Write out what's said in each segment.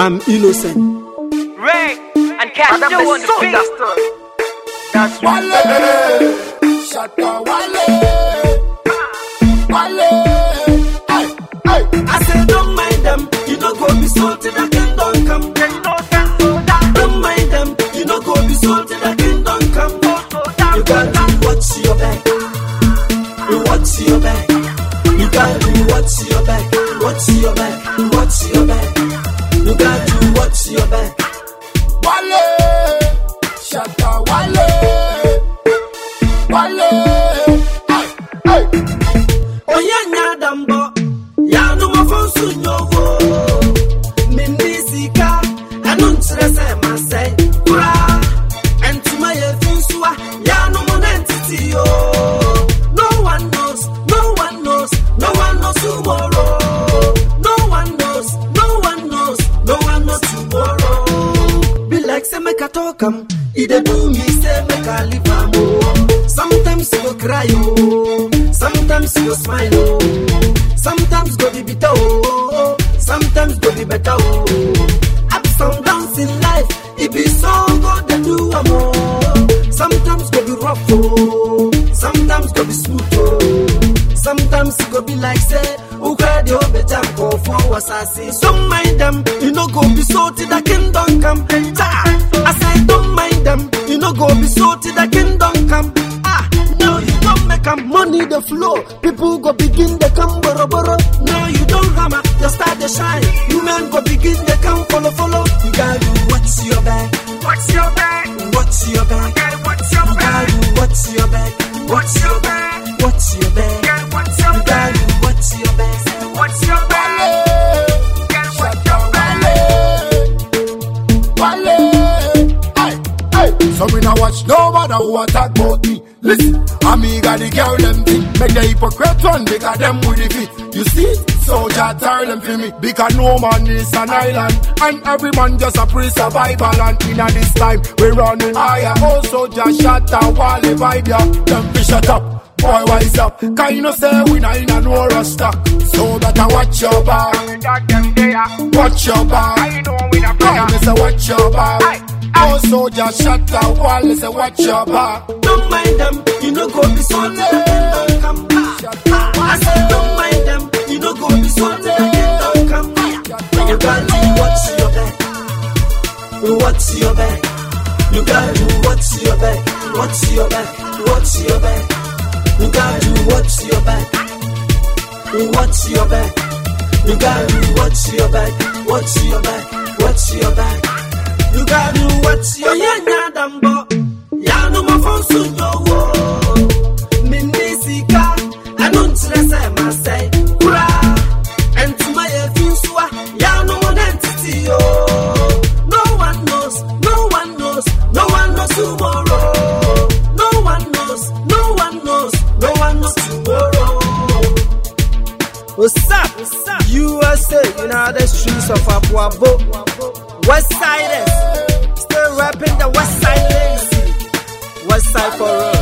I'm innocent. Ray and Castro on the beat. That's Wale, Shatta Wale, Wale. Ay, ay. I say don't mind them, you know go be salty, the kingdom come. Don't mind them, you know go be salty, the kingdom come. You gotta watch your back, You watch your back. You gotta watch your back, watch your back, watch your back. You. gotta I talk am, dey do me say make I leave. Sometimes you go cry oh, sometimes you go smile oh, sometimes go be bitter oh, sometimes go be better oh. Ups and downs in life, it be so good to do am oh. Sometimes go be rough oh, sometimes go be smooth oh. Sometimes it go be like say, the old jam go for was I see. Don't mind them, you know go be till the kingdom money the flow. People go begin they come boro boro. No you don't hammer, you start the shine. You men go begin they come follow follow. You gotta watch your back, What's your back? watch your back. Girl, what's your You back? gotta watch your back, watch your back, watch your back. Girl, what's your You back? gotta watch your back. What's your back? Girl, what's your back? So me nah watch no matter who attack about me. Listen, got the girl them thing. Make the hypocrite one because them with the fit. You see, soldier tell them for me. Because no man is an island. And every man just a pre-survival. And in a this time, we running higher. Also just shut down while they vibe ya. Them fish shut up. Boy, wise up. Can you know say we not in a no rush stock. So better watch your back. Dog them there. Watch your back. I know we not Come, fair. me say watch your back. Also just shut down while they say watch your back. Don't mind them, you know go be so till the kingdom come. I said don't mind them, you know go be so till the kingdom come. You gotta watch your back, watch your back. You gotta watch your back, watch your back, watch your back. You gotta watch your back, watch your back. You gotta watch your back, watch your back, watch your back. You gotta watch your yanya dambo. Ya no mo fon su What's up? What's up? USA, you know the streets of Abuabo. West Siders, still rapping the West Side legacy. West Side for real.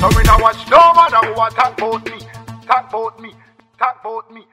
So me nah watch no matter who attack about me, attack about me, attack about me.